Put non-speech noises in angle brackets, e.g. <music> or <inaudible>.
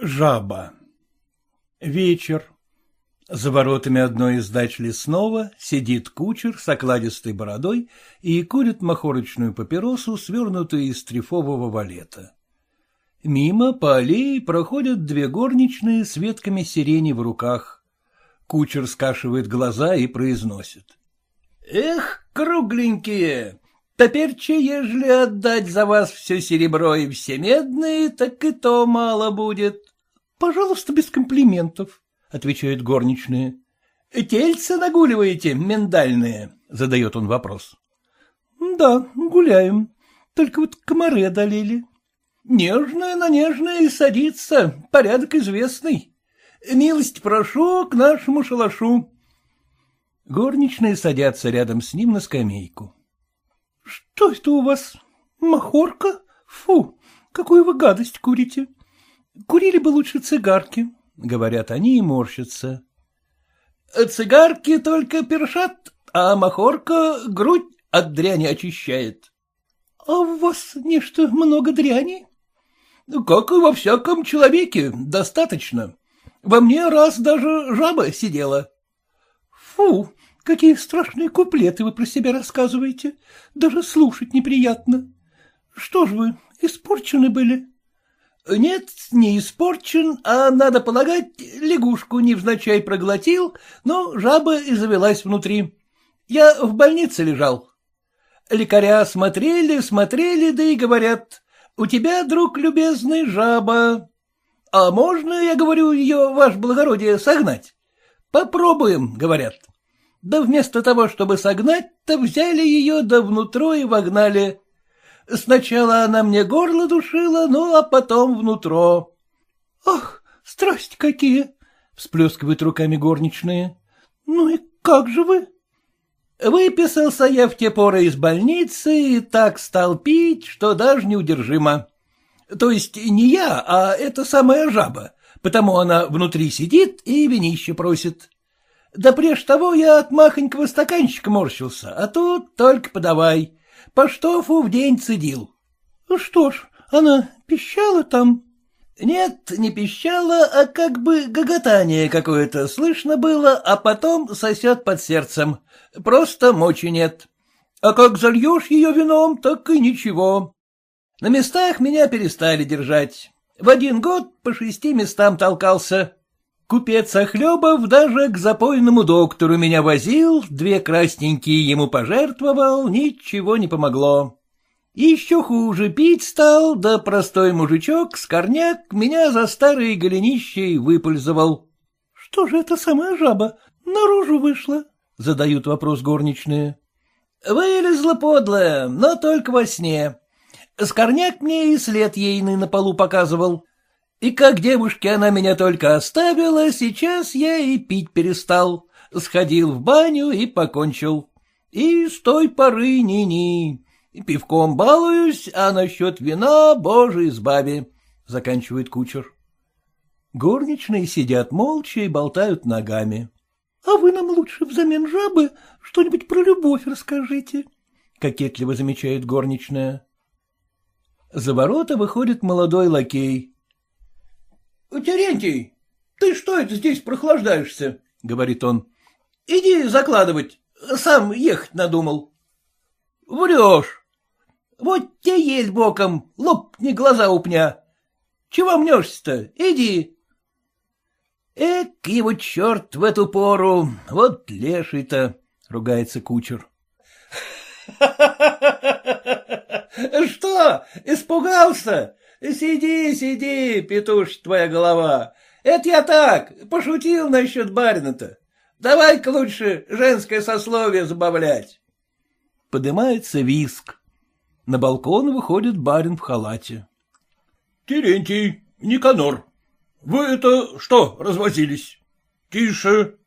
Жаба. Вечер. За воротами одной из дач лесного сидит кучер с окладистой бородой и курит махорочную папиросу, свернутую из трефового валета. Мимо по аллее проходят две горничные с ветками сирени в руках. Кучер скашивает глаза и произносит. — Эх, кругленькие, Теперь-че, ежели отдать за вас все серебро и все медные, так и то мало будет. — Пожалуйста, без комплиментов, — отвечают горничные. — Тельцы нагуливаете, миндальные? — задает он вопрос. — Да, гуляем. Только вот комары одолели. — Нежное на нежное садится, порядок известный. Милость прошу к нашему шалашу. Горничные садятся рядом с ним на скамейку. — Что это у вас? Махорка? Фу, какую вы гадость курите. Курили бы лучше цигарки, — говорят они и морщатся. — Цигарки только першат, а махорка грудь от дряни очищает. — А у вас нечто много дряни? — Как и во всяком человеке, достаточно. Во мне раз даже жаба сидела. — Фу, какие страшные куплеты вы про себя рассказываете. Даже слушать неприятно. Что ж вы, испорчены были? Нет, не испорчен, а, надо полагать, лягушку невзначай проглотил, но жаба и завелась внутри. Я в больнице лежал. Лекаря смотрели, смотрели, да и говорят, у тебя, друг любезный, жаба. А можно, я говорю, ее, ваше благородие, согнать? Попробуем, говорят. Да вместо того, чтобы согнать-то, взяли ее да внутрь и вогнали. Сначала она мне горло душила, ну, а потом внутро. — Ах, страсть какие! — всплескивают руками горничные. — Ну и как же вы? Выписался я в те поры из больницы и так стал пить, что даже неудержимо. То есть не я, а эта самая жаба, потому она внутри сидит и винище просит. Да прежде того я от махонького стаканчика морщился, а тут только подавай по штофу в день цедил. — Что ж, она пищала там? — Нет, не пищала, а как бы гоготание какое-то слышно было, а потом сосет под сердцем. Просто мочи нет. А как зальешь ее вином, так и ничего. На местах меня перестали держать. В один год по шести местам толкался. Купец Охлебов даже к запойному доктору меня возил, две красненькие ему пожертвовал, ничего не помогло. Еще хуже пить стал, да простой мужичок, скорняк, меня за старые голенищей выпользовал. — Что же это самая жаба? Наружу вышла? — задают вопрос горничные. — Вылезла подлая, но только во сне. Скорняк мне и след ейный на полу показывал. И как девушке она меня только оставила, сейчас я и пить перестал. Сходил в баню и покончил. И с той поры ни-ни. Пивком балуюсь, а насчет вина, боже, избави, — заканчивает кучер. Горничные сидят молча и болтают ногами. — А вы нам лучше взамен жабы что-нибудь про любовь расскажите, — кокетливо замечает горничная. За ворота выходит молодой лакей. — Терентий, ты что это здесь прохлаждаешься? — говорит он. — Иди закладывать, сам ехать надумал. — Врешь. Вот те ель боком, лопни глаза у пня. Чего мнешься-то? Иди. Эк, его черт в эту пору, вот леший-то, — ругается кучер. <laughs> — Что, испугался? Сиди, сиди, петуш твоя голова. Это я так, пошутил насчет барина-то. Давай-ка лучше женское сословие забавлять. Поднимается виск. На балкон выходит барин в халате. — Терентий, Никанор, вы это что развозились? Тише,